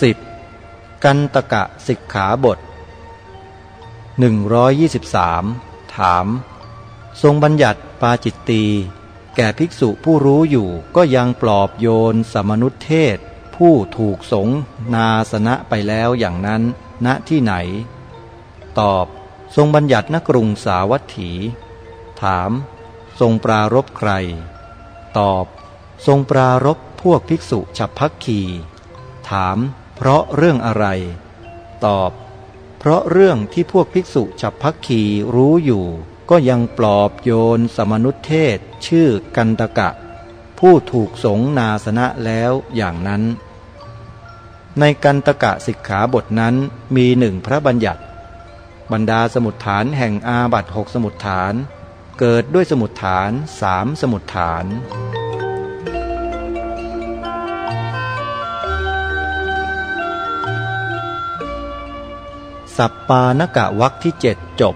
10. กันตกะสิกขาบท 123 ถาม ทรงบัญญัติปาจิตตี แก่ภิกษุผู้รู้อยู่ก็ยังปลอบโยนสมนุษเทศ ผู้ถูกสงนาสนะไปแล้วอย่างนั้นณที่ไหน ตอบทรงบัญญัติณกรุงสาวัตถี ถาม ทรงปรารบใคร ตอบ ทรงปรารบพวกภิกษุฉับพักคีถาม เพราะเรื่องอะไร ตอบ เพราะเรื่องที่พวกภิกษุฉับพักคีรู้อยู่ ก็ยังปลอบโยนสมนุษเทศ ชื่อกันตกะ ผู้ถูกสงนาสนะแล้วอย่างนั้น ในกันตกะสิกขาบทนั้นมีหนึ่งพระบัญญัติ บรรดาสมุดฐานแห่งอาบัตหกสมุดฐาน เกิดด้วยสมุดฐานสามสมุดฐาน สัปปานกะวักที่เจ็ดจบ